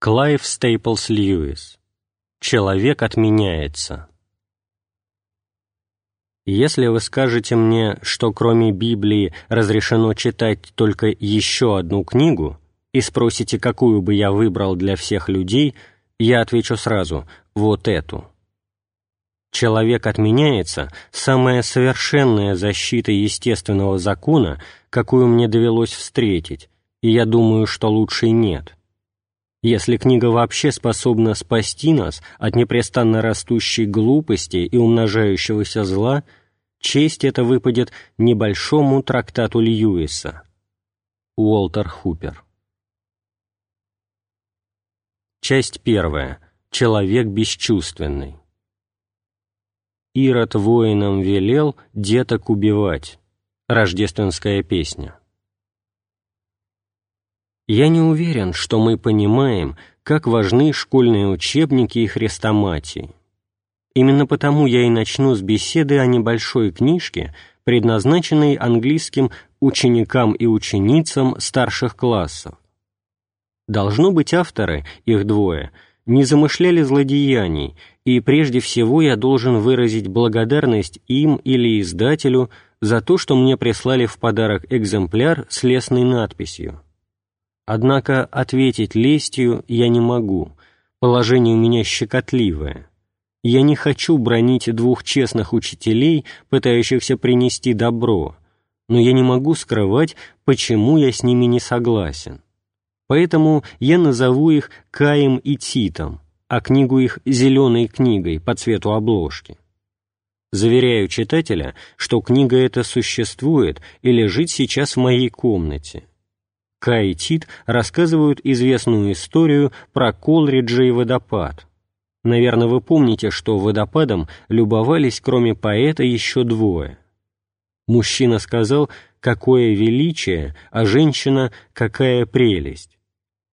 Клайв Стейплс Льюис. Человек отменяется. Если вы скажете мне, что кроме Библии разрешено читать только еще одну книгу, и спросите, какую бы я выбрал для всех людей, я отвечу сразу – вот эту. Человек отменяется – самая совершенная защита естественного закона, какую мне довелось встретить, и я думаю, что лучшей нет. Если книга вообще способна спасти нас от непрестанно растущей глупости и умножающегося зла, честь это выпадет небольшому трактату Льюиса. Уолтер Хупер Часть первая. Человек бесчувственный. Ирод воинам велел деток убивать. Рождественская песня. Я не уверен, что мы понимаем, как важны школьные учебники и хрестоматии. Именно потому я и начну с беседы о небольшой книжке, предназначенной английским ученикам и ученицам старших классов. Должно быть, авторы, их двое, не замышляли злодеяний, и прежде всего я должен выразить благодарность им или издателю за то, что мне прислали в подарок экземпляр с лесной надписью Однако ответить лестью я не могу, положение у меня щекотливое. Я не хочу бронить двух честных учителей, пытающихся принести добро, но я не могу скрывать, почему я с ними не согласен. Поэтому я назову их Каем и Титом, а книгу их «Зеленой книгой» по цвету обложки. Заверяю читателя, что книга эта существует и лежит сейчас в моей комнате. Кай и Тит рассказывают известную историю про Колриджа и водопад. Наверное, вы помните, что водопадом любовались, кроме поэта, еще двое. Мужчина сказал «какое величие», а женщина «какая прелесть».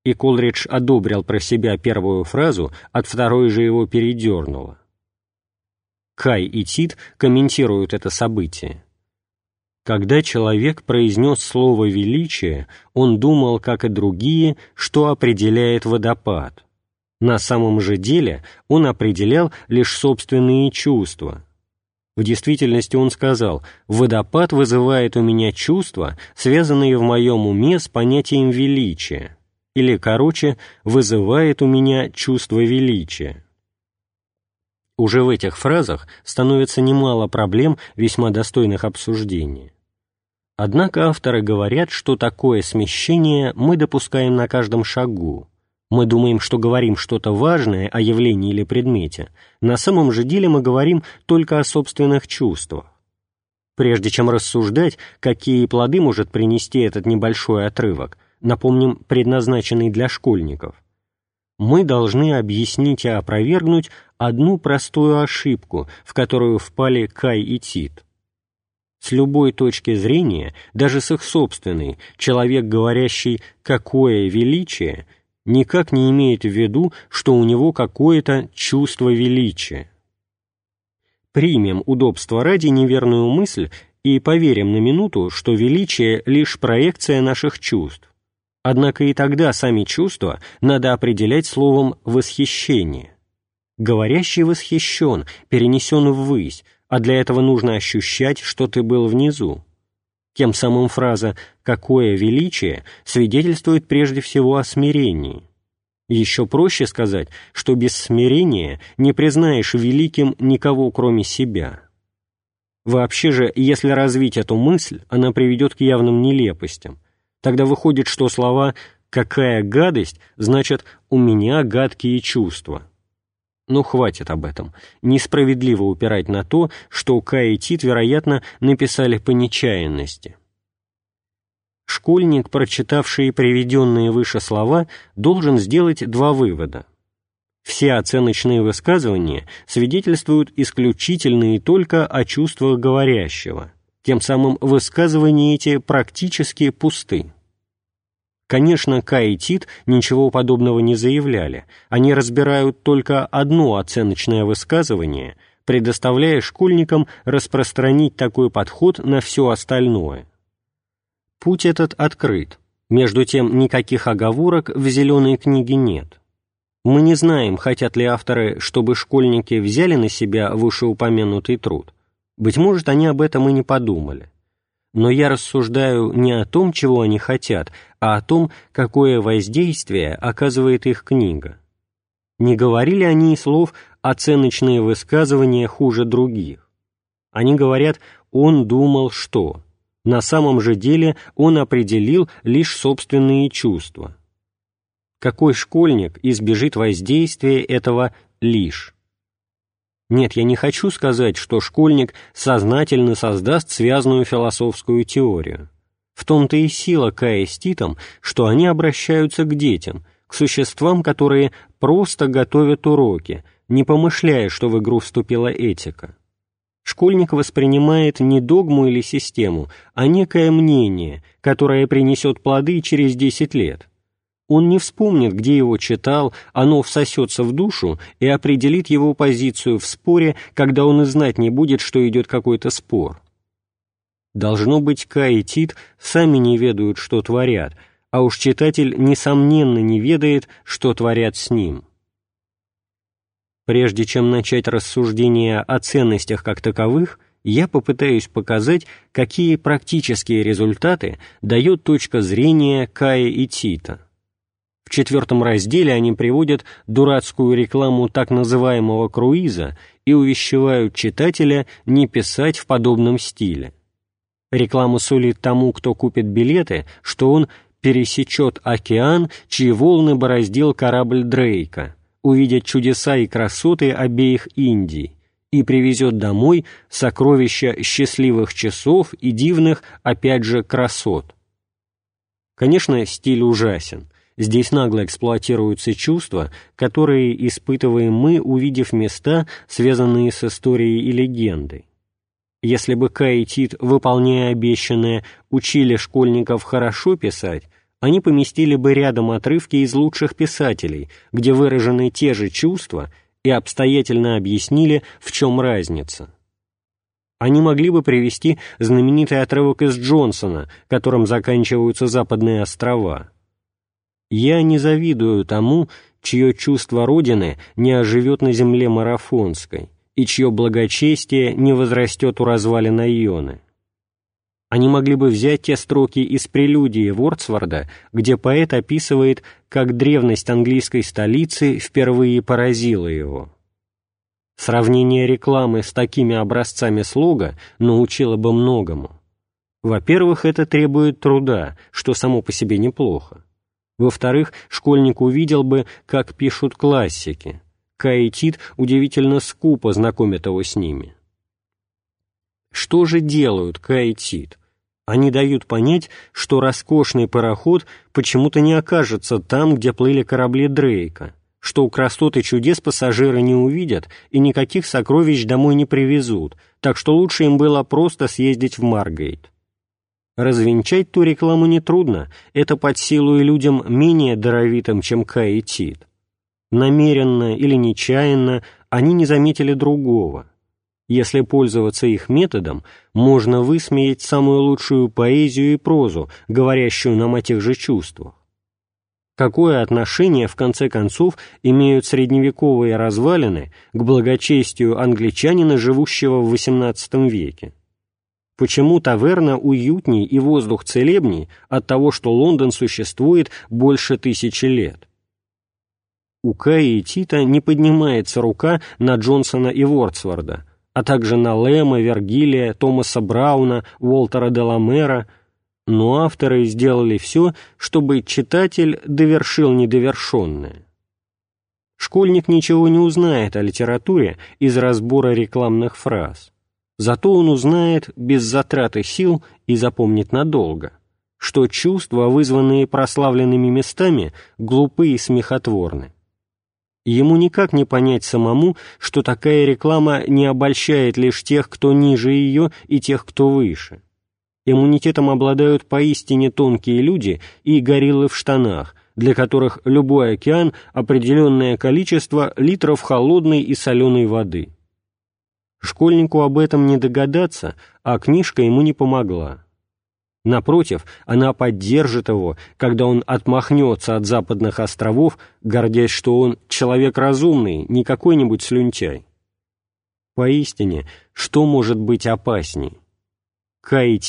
И Колридж одобрил про себя первую фразу, от второй же его передернуло. Кай и Тит комментируют это событие. Когда человек произнес слово «величие», он думал, как и другие, что определяет водопад. На самом же деле он определял лишь собственные чувства. В действительности он сказал «водопад вызывает у меня чувства, связанные в моем уме с понятием величия», или, короче, «вызывает у меня чувство величия». Уже в этих фразах становится немало проблем, весьма достойных обсуждения. Однако авторы говорят, что такое смещение мы допускаем на каждом шагу. Мы думаем, что говорим что-то важное о явлении или предмете. На самом же деле мы говорим только о собственных чувствах. Прежде чем рассуждать, какие плоды может принести этот небольшой отрывок, напомним, предназначенный для школьников, мы должны объяснить и опровергнуть одну простую ошибку, в которую впали Кай и Тит. С любой точки зрения, даже с их собственной, человек, говорящий «какое величие», никак не имеет в виду, что у него какое-то чувство величия. Примем удобство ради неверную мысль и поверим на минуту, что величие — лишь проекция наших чувств. Однако и тогда сами чувства надо определять словом «восхищение». Говорящий восхищен, перенесен ввысь, а для этого нужно ощущать, что ты был внизу. Тем самым фраза «какое величие» свидетельствует прежде всего о смирении. Еще проще сказать, что без смирения не признаешь великим никого, кроме себя. Вообще же, если развить эту мысль, она приведет к явным нелепостям. Тогда выходит, что слова «какая гадость» значат «у меня гадкие чувства». Но хватит об этом. Несправедливо упирать на то, что Кай и Тит, вероятно, написали по нечаянности. Школьник, прочитавший приведенные выше слова, должен сделать два вывода. Все оценочные высказывания свидетельствуют исключительно и только о чувствах говорящего, тем самым высказывания эти практически пусты. Конечно, Кай и Тит ничего подобного не заявляли, они разбирают только одно оценочное высказывание, предоставляя школьникам распространить такой подход на все остальное. Путь этот открыт, между тем никаких оговорок в «зеленой книге» нет. Мы не знаем, хотят ли авторы, чтобы школьники взяли на себя вышеупомянутый труд. Быть может, они об этом и не подумали. Но я рассуждаю не о том, чего они хотят, а о том, какое воздействие оказывает их книга. Не говорили они слов «оценочные высказывания хуже других». Они говорят «он думал что». На самом же деле он определил лишь собственные чувства. Какой школьник избежит воздействия этого лишь? Нет, я не хочу сказать, что школьник сознательно создаст связанную философскую теорию. В том-то и сила Кая что они обращаются к детям, к существам, которые просто готовят уроки, не помышляя, что в игру вступила этика. Школьник воспринимает не догму или систему, а некое мнение, которое принесет плоды через 10 лет – он не вспомнит, где его читал, оно всосется в душу и определит его позицию в споре, когда он и знать не будет, что идет какой-то спор. Должно быть, Кай и Тит сами не ведают, что творят, а уж читатель, несомненно, не ведает, что творят с ним. Прежде чем начать рассуждение о ценностях как таковых, я попытаюсь показать, какие практические результаты дает точка зрения Кая и Тита. В четвертом разделе они приводят дурацкую рекламу так называемого круиза и увещевают читателя не писать в подобном стиле. Реклама сулит тому, кто купит билеты, что он пересечет океан, чьи волны бороздил корабль Дрейка, увидит чудеса и красоты обеих Индий и привезет домой сокровища счастливых часов и дивных, опять же, красот. Конечно, стиль ужасен – Здесь нагло эксплуатируются чувства, которые испытываем мы, увидев места, связанные с историей и легендой. Если бы Кай и Тит, выполняя обещанное, учили школьников хорошо писать, они поместили бы рядом отрывки из лучших писателей, где выражены те же чувства, и обстоятельно объяснили, в чем разница. Они могли бы привести знаменитый отрывок из Джонсона, которым заканчиваются западные острова – я не завидую тому, чье чувство Родины не оживет на земле марафонской и чье благочестие не возрастет у развалин Ионы. Они могли бы взять те строки из прелюдии Вордсворда, где поэт описывает, как древность английской столицы впервые поразила его. Сравнение рекламы с такими образцами слога научило бы многому. Во-первых, это требует труда, что само по себе неплохо. Во-вторых, школьник увидел бы, как пишут классики. Кай и Тит удивительно скупо знакомят его с ними. Что же делают Кай и Тит? Они дают понять, что роскошный пароход почему-то не окажется там, где плыли корабли Дрейка, что у красоты чудес пассажиры не увидят и никаких сокровищ домой не привезут, так что лучше им было просто съездить в Маргейт. Развенчать ту рекламу нетрудно, это под силу и людям менее даровитым, чем Кай Тит. Намеренно или нечаянно они не заметили другого. Если пользоваться их методом, можно высмеять самую лучшую поэзию и прозу, говорящую нам о тех же чувствах. Какое отношение, в конце концов, имеют средневековые развалины к благочестию англичанина, живущего в XVIII веке? Почему таверна уютней и воздух целебней от того, что Лондон существует больше тысячи лет? У Каи и Тита не поднимается рука на Джонсона и Вордсворда, а также на Лэма, Вергилия, Томаса Брауна, Уолтера Деламера, но авторы сделали все, чтобы читатель довершил недовершенное. Школьник ничего не узнает о литературе из разбора рекламных фраз. Зато он узнает без затраты сил и запомнит надолго, что чувства, вызванные прославленными местами, глупы и смехотворны. Ему никак не понять самому, что такая реклама не обольщает лишь тех, кто ниже ее, и тех, кто выше. Иммунитетом обладают поистине тонкие люди и гориллы в штанах, для которых любой океан – определенное количество литров холодной и соленой воды – Школьнику об этом не догадаться, а книжка ему не помогла. Напротив, она поддержит его, когда он отмахнется от западных островов, гордясь, что он человек разумный, не какой-нибудь слюнтяй. Поистине, что может быть опасней? Кай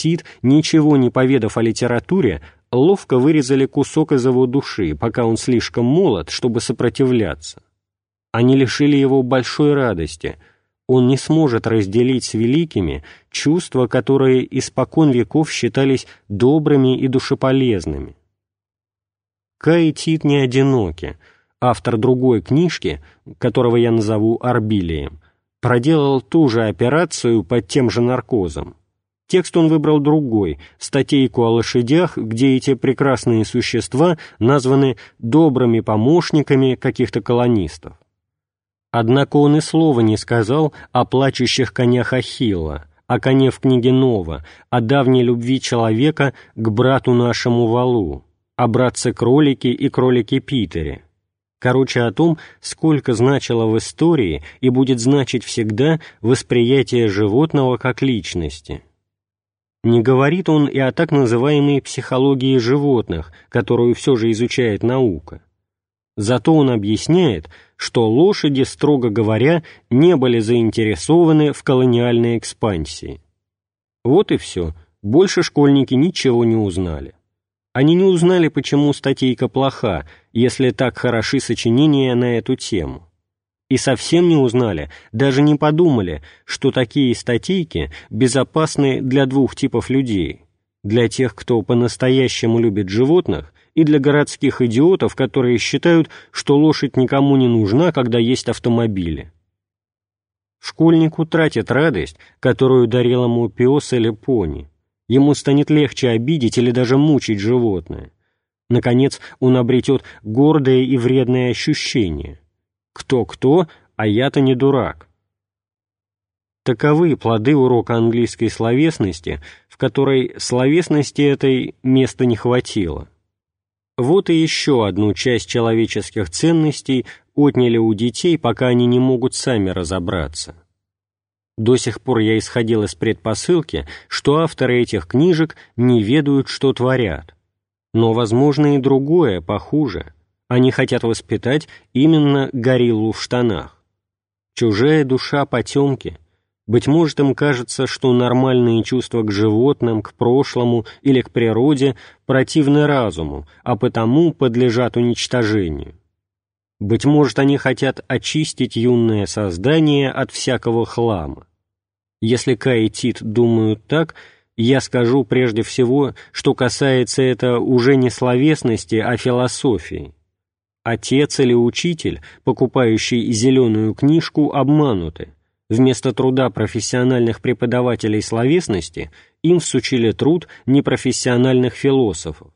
ничего не поведав о литературе, ловко вырезали кусок из его души, пока он слишком молод, чтобы сопротивляться. Они лишили его большой радости — он не сможет разделить с великими чувства, которые испокон веков считались добрыми и душеполезными. Кай Тит не одиноки. Автор другой книжки, которого я назову Арбилием, проделал ту же операцию под тем же наркозом. Текст он выбрал другой, статейку о лошадях, где эти прекрасные существа названы добрыми помощниками каких-то колонистов. Однако он и слова не сказал о плачущих конях Ахилла, о коне в книге Нова, о давней любви человека к брату нашему Валу, о братце-кролике и кролике Питере. Короче, о том, сколько значило в истории и будет значить всегда восприятие животного как личности. Не говорит он и о так называемой психологии животных, которую все же изучает наука. Зато он объясняет, что лошади, строго говоря, не были заинтересованы в колониальной экспансии. Вот и все, больше школьники ничего не узнали. Они не узнали, почему статейка плоха, если так хороши сочинения на эту тему. И совсем не узнали, даже не подумали, что такие статейки безопасны для двух типов людей. Для тех, кто по-настоящему любит животных, и для городских идиотов, которые считают, что лошадь никому не нужна, когда есть автомобили. Школьник утратит радость, которую дарил ему пес или пони. Ему станет легче обидеть или даже мучить животное. Наконец, он обретет гордое и вредное ощущение. Кто-кто, а я-то не дурак. Таковы плоды урока английской словесности, в которой словесности этой места не хватило. Вот и еще одну часть человеческих ценностей отняли у детей, пока они не могут сами разобраться. До сих пор я исходил из предпосылки, что авторы этих книжек не ведают, что творят. Но, возможно, и другое, похуже. Они хотят воспитать именно гориллу в штанах. Чужая душа потемки — быть может, им кажется, что нормальные чувства к животным, к прошлому или к природе противны разуму, а потому подлежат уничтожению. Быть может, они хотят очистить юное создание от всякого хлама. Если Кай и Тит думают так, я скажу прежде всего, что касается это уже не словесности, а философии. Отец или учитель, покупающий зеленую книжку, обмануты Вместо труда профессиональных преподавателей словесности им всучили труд непрофессиональных философов.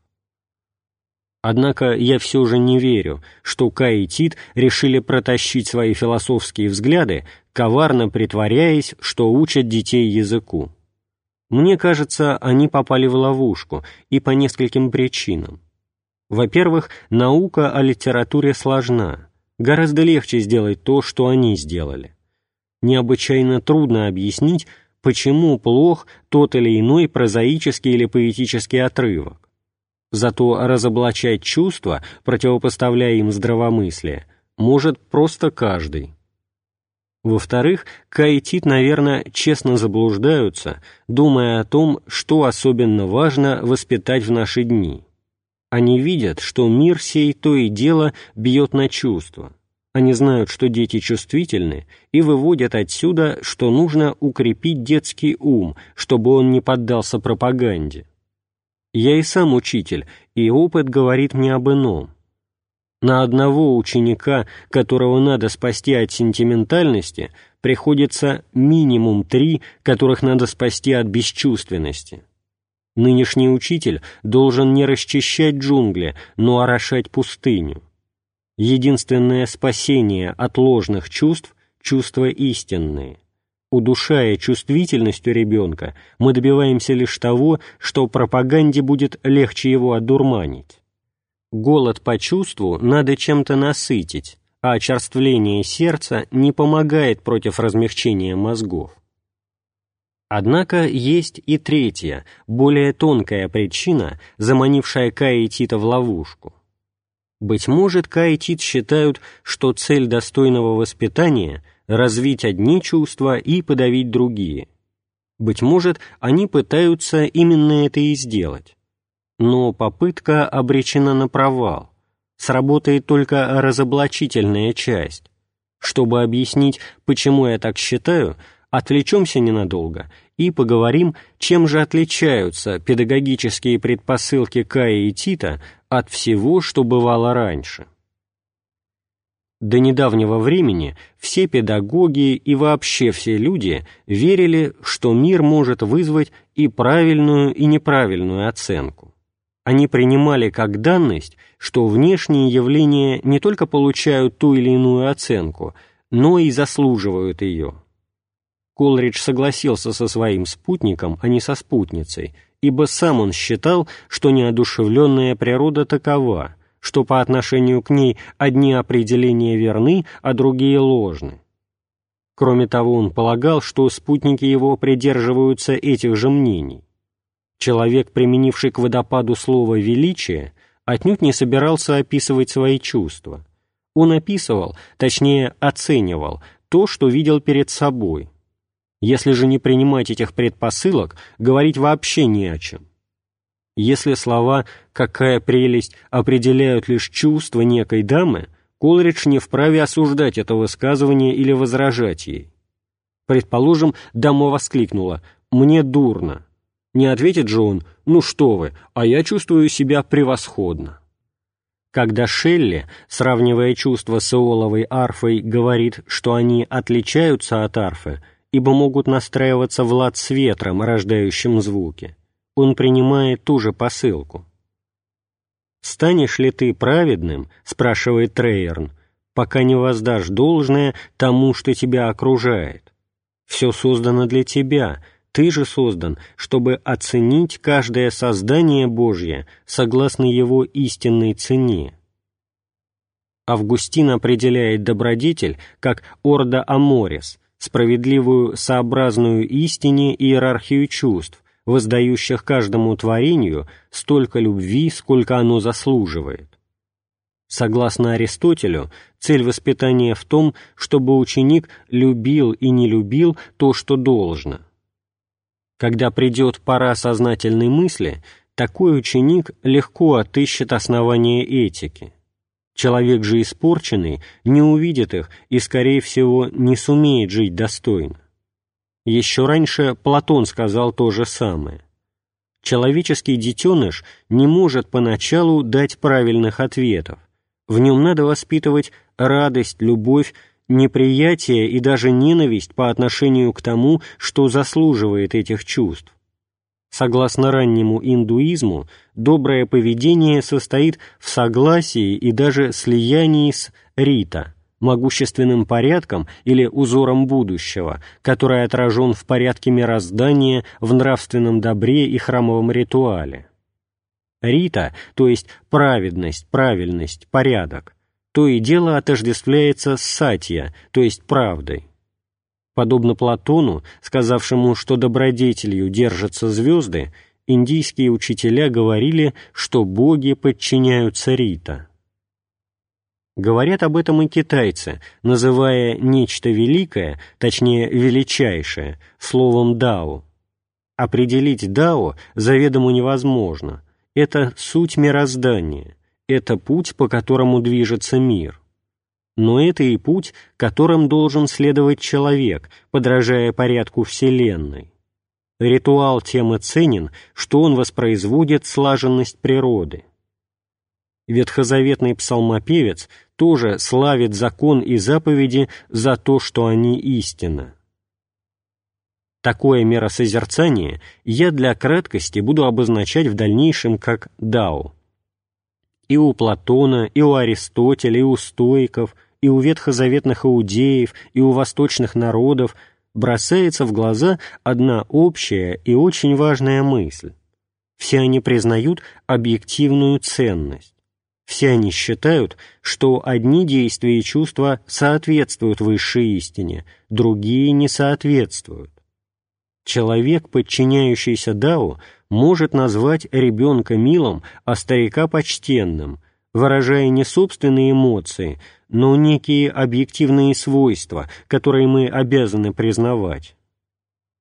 Однако я все же не верю, что Кай и Тит решили протащить свои философские взгляды, коварно притворяясь, что учат детей языку. Мне кажется, они попали в ловушку, и по нескольким причинам. Во-первых, наука о литературе сложна. Гораздо легче сделать то, что они сделали необычайно трудно объяснить, почему плох тот или иной прозаический или поэтический отрывок. Зато разоблачать чувства, противопоставляя им здравомыслие, может просто каждый. Во-вторых, Кай и Тит, наверное, честно заблуждаются, думая о том, что особенно важно воспитать в наши дни. Они видят, что мир сей то и дело бьет на чувства, они знают, что дети чувствительны, и выводят отсюда, что нужно укрепить детский ум, чтобы он не поддался пропаганде. Я и сам учитель, и опыт говорит мне об ином. На одного ученика, которого надо спасти от сентиментальности, приходится минимум три, которых надо спасти от бесчувственности. Нынешний учитель должен не расчищать джунгли, но орошать пустыню. Единственное спасение от ложных чувств – чувства истинные. Удушая чувствительность у ребенка, мы добиваемся лишь того, что пропаганде будет легче его одурманить. Голод по чувству надо чем-то насытить, а очерствление сердца не помогает против размягчения мозгов. Однако есть и третья, более тонкая причина, заманившая Кая и Тита в ловушку. Быть может, Кай и Тит считают, что цель достойного воспитания — развить одни чувства и подавить другие. Быть может, они пытаются именно это и сделать. Но попытка обречена на провал. Сработает только разоблачительная часть. Чтобы объяснить, почему я так считаю, отвлечемся ненадолго и поговорим, чем же отличаются педагогические предпосылки Кая и Тита от всего, что бывало раньше. До недавнего времени все педагоги и вообще все люди верили, что мир может вызвать и правильную, и неправильную оценку. Они принимали как данность, что внешние явления не только получают ту или иную оценку, но и заслуживают ее. Колридж согласился со своим спутником, а не со спутницей, ибо сам он считал, что неодушевленная природа такова, что по отношению к ней одни определения верны, а другие ложны. Кроме того, он полагал, что спутники его придерживаются этих же мнений. Человек, применивший к водопаду слово «величие», отнюдь не собирался описывать свои чувства. Он описывал, точнее оценивал, то, что видел перед собой – если же не принимать этих предпосылок, говорить вообще не о чем. Если слова «какая прелесть» определяют лишь чувства некой дамы, Колридж не вправе осуждать это высказывание или возражать ей. Предположим, дама воскликнула «мне дурно». Не ответит же он «ну что вы, а я чувствую себя превосходно». Когда Шелли, сравнивая чувства с Иоловой арфой, говорит, что они отличаются от арфы, ибо могут настраиваться в лад с ветром, рождающим звуки. Он принимает ту же посылку. «Станешь ли ты праведным?» — спрашивает Трейерн, «пока не воздашь должное тому, что тебя окружает. Все создано для тебя, ты же создан, чтобы оценить каждое создание Божье согласно его истинной цене». Августин определяет добродетель как орда аморис, справедливую сообразную истине иерархию чувств, воздающих каждому творению столько любви, сколько оно заслуживает. Согласно Аристотелю, цель воспитания в том, чтобы ученик любил и не любил то, что должно. Когда придет пора сознательной мысли, такой ученик легко отыщет основания этики – Человек же испорченный не увидит их и, скорее всего, не сумеет жить достойно. Еще раньше Платон сказал то же самое. Человеческий детеныш не может поначалу дать правильных ответов. В нем надо воспитывать радость, любовь, неприятие и даже ненависть по отношению к тому, что заслуживает этих чувств. Согласно раннему индуизму, доброе поведение состоит в согласии и даже слиянии с рита, могущественным порядком или узором будущего, который отражен в порядке мироздания, в нравственном добре и храмовом ритуале. Рита, то есть праведность, правильность, порядок, то и дело отождествляется с сатья, то есть правдой. Подобно Платону, сказавшему, что добродетелью держатся звезды, индийские учителя говорили, что боги подчиняются Рита. Говорят об этом и китайцы, называя нечто великое, точнее величайшее, словом «дао». Определить «дао» заведомо невозможно. Это суть мироздания, это путь, по которому движется мир но это и путь, которым должен следовать человек, подражая порядку Вселенной. Ритуал тем и ценен, что он воспроизводит слаженность природы. Ветхозаветный псалмопевец тоже славит закон и заповеди за то, что они истина. Такое миросозерцание я для краткости буду обозначать в дальнейшем как «дао». И у Платона, и у Аристотеля, и у стоиков – и у ветхозаветных иудеев, и у восточных народов бросается в глаза одна общая и очень важная мысль. Все они признают объективную ценность. Все они считают, что одни действия и чувства соответствуют высшей истине, другие не соответствуют. Человек, подчиняющийся Дао, может назвать ребенка милым, а старика почтенным, выражая не собственные эмоции, но некие объективные свойства, которые мы обязаны признавать.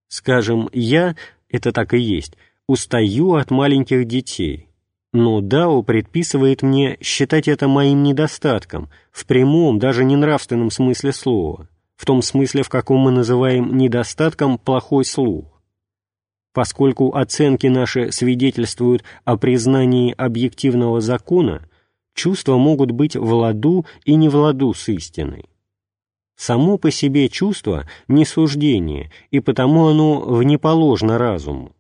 Скажем, я, это так и есть, устаю от маленьких детей, но Дао предписывает мне считать это моим недостатком, в прямом, даже не нравственном смысле слова, в том смысле, в каком мы называем недостатком плохой слух. Поскольку оценки наши свидетельствуют о признании объективного закона, чувства могут быть в ладу и не в ладу с истиной. Само по себе чувство – не суждение, и потому оно внеположно разуму.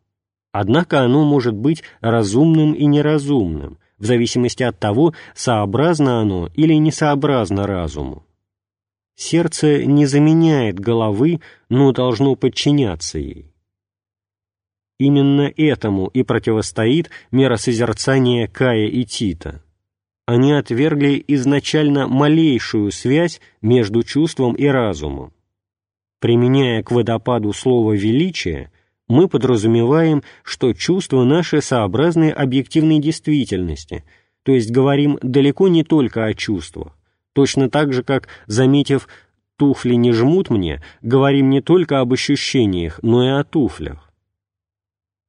Однако оно может быть разумным и неразумным, в зависимости от того, сообразно оно или несообразно разуму. Сердце не заменяет головы, но должно подчиняться ей. Именно этому и противостоит миросозерцание Кая и Тита. Они отвергли изначально малейшую связь между чувством и разумом. Применяя к водопаду слово «величие», мы подразумеваем, что чувства наши сообразны объективной действительности, то есть говорим далеко не только о чувствах, точно так же, как, заметив «туфли не жмут мне», говорим не только об ощущениях, но и о туфлях.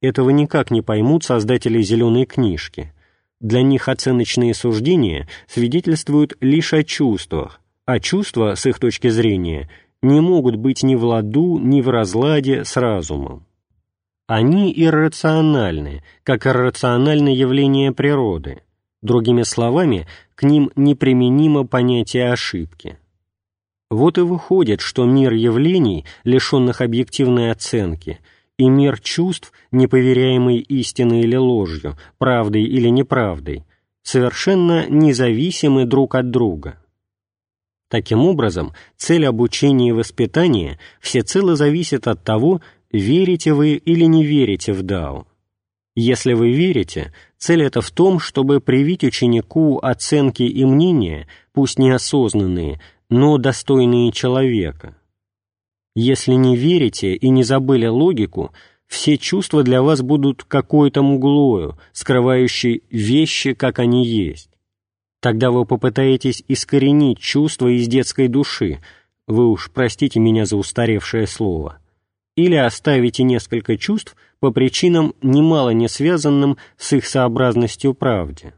Этого никак не поймут создатели «зеленой книжки». Для них оценочные суждения свидетельствуют лишь о чувствах, а чувства, с их точки зрения, не могут быть ни в ладу, ни в разладе с разумом. Они иррациональны, как иррациональное явление природы. Другими словами, к ним неприменимо понятие ошибки. Вот и выходит, что мир явлений, лишенных объективной оценки, и мир чувств, неповеряемый истиной или ложью, правдой или неправдой, совершенно независимы друг от друга. Таким образом, цель обучения и воспитания всецело зависит от того, верите вы или не верите в Дао. Если вы верите, цель это в том, чтобы привить ученику оценки и мнения, пусть неосознанные, но достойные человека. Если не верите и не забыли логику, все чувства для вас будут какой-то мглою, скрывающей вещи, как они есть. Тогда вы попытаетесь искоренить чувства из детской души, вы уж простите меня за устаревшее слово, или оставите несколько чувств по причинам, немало не связанным с их сообразностью правде.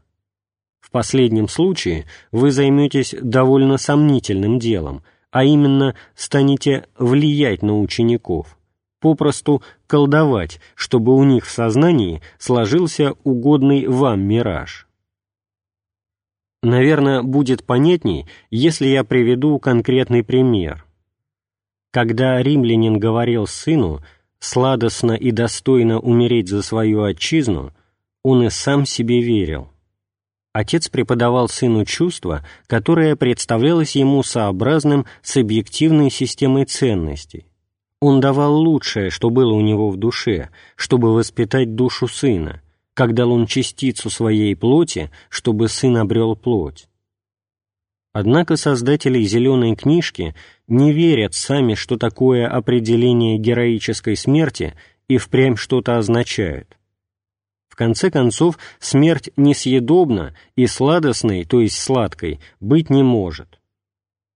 В последнем случае вы займетесь довольно сомнительным делом, а именно станете влиять на учеников, попросту колдовать, чтобы у них в сознании сложился угодный вам мираж. Наверное, будет понятней, если я приведу конкретный пример – когда римлянин говорил сыну «сладостно и достойно умереть за свою отчизну», он и сам себе верил. Отец преподавал сыну чувство, которое представлялось ему сообразным с объективной системой ценностей. Он давал лучшее, что было у него в душе, чтобы воспитать душу сына, как дал он частицу своей плоти, чтобы сын обрел плоть. Однако создатели «Зеленой книжки» не верят сами, что такое определение героической смерти и впрямь что-то означает. В конце концов, смерть несъедобна и сладостной, то есть сладкой, быть не может.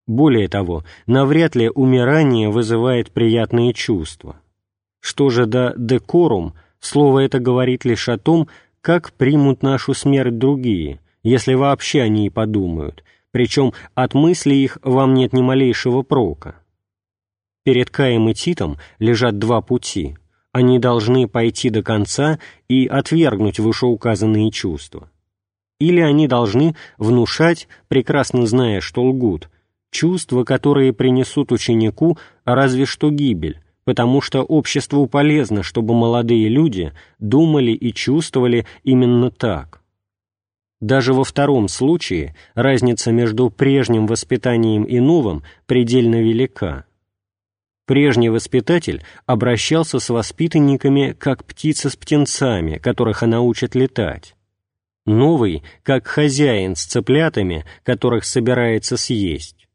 Более того, навряд ли умирание вызывает приятные чувства. Что же до «декорум», слово это говорит лишь о том, как примут нашу смерть другие, если вообще они и подумают, причем от мысли их вам нет ни малейшего прока. Перед Каем и Титом лежат два пути. Они должны пойти до конца и отвергнуть вышеуказанные чувства. Или они должны внушать, прекрасно зная, что лгут, чувства, которые принесут ученику разве что гибель, потому что обществу полезно, чтобы молодые люди думали и чувствовали именно так. Даже во втором случае разница между прежним воспитанием и новым предельно велика. Прежний воспитатель обращался с воспитанниками как птица с птенцами, которых она учит летать. Новый, как хозяин с цыплятами, которых собирается съесть.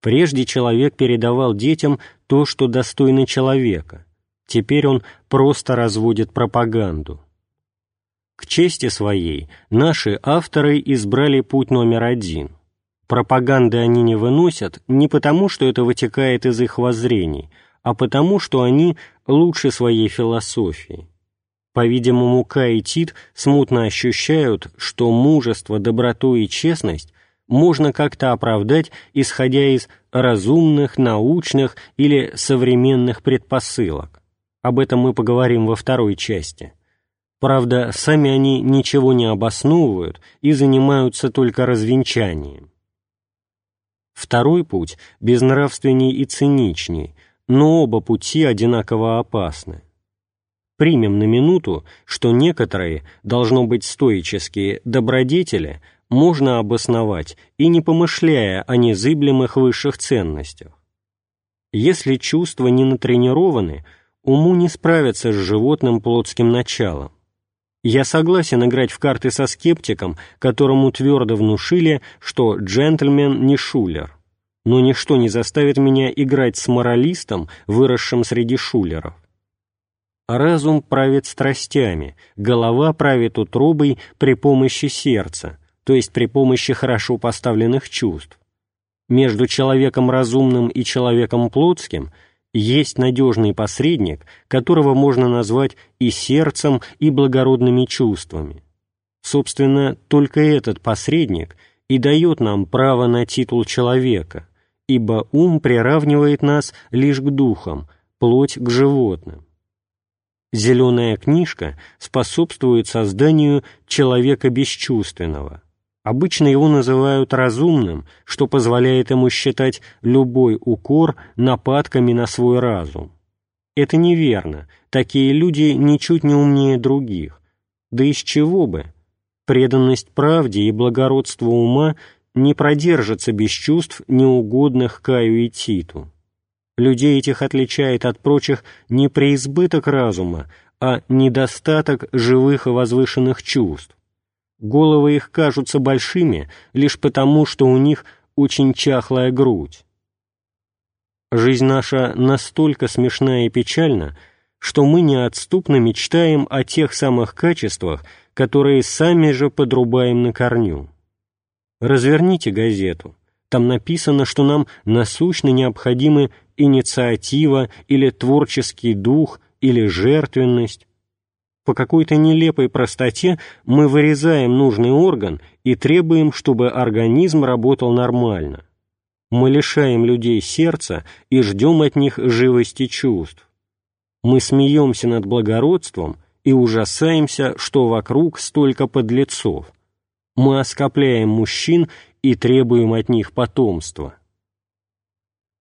Прежде человек передавал детям то, что достойно человека. теперь он просто разводит пропаганду. К чести своей, наши авторы избрали путь номер один. Пропаганды они не выносят не потому, что это вытекает из их воззрений, а потому, что они лучше своей философии. По-видимому, Кай и Тит смутно ощущают, что мужество, доброту и честность можно как-то оправдать, исходя из разумных, научных или современных предпосылок. Об этом мы поговорим во второй части. Правда, сами они ничего не обосновывают и занимаются только развенчанием. Второй путь безнравственней и циничней, но оба пути одинаково опасны. Примем на минуту, что некоторые, должно быть стоические, добродетели можно обосновать и не помышляя о незыблемых высших ценностях. Если чувства не натренированы, уму не справиться с животным плотским началом. Я согласен играть в карты со скептиком, которому твердо внушили, что джентльмен не шулер. Но ничто не заставит меня играть с моралистом, выросшим среди шулеров. Разум правит страстями, голова правит утробой при помощи сердца, то есть при помощи хорошо поставленных чувств. Между человеком разумным и человеком плотским есть надежный посредник, которого можно назвать и сердцем, и благородными чувствами. Собственно, только этот посредник и дает нам право на титул человека, ибо ум приравнивает нас лишь к духам, плоть к животным. Зеленая книжка способствует созданию человека бесчувственного – Обычно его называют разумным, что позволяет ему считать любой укор нападками на свой разум. Это неверно, такие люди ничуть не умнее других. Да из чего бы? Преданность правде и благородство ума не продержатся без чувств, неугодных Каю и Титу. Людей этих отличает от прочих не преизбыток разума, а недостаток живых и возвышенных чувств. Головы их кажутся большими лишь потому, что у них очень чахлая грудь. Жизнь наша настолько смешна и печальна, что мы неотступно мечтаем о тех самых качествах, которые сами же подрубаем на корню. Разверните газету. Там написано, что нам насущно необходимы инициатива или творческий дух или жертвенность, по какой-то нелепой простоте мы вырезаем нужный орган и требуем, чтобы организм работал нормально. Мы лишаем людей сердца и ждем от них живости чувств. Мы смеемся над благородством и ужасаемся, что вокруг столько подлецов. Мы оскопляем мужчин и требуем от них потомства.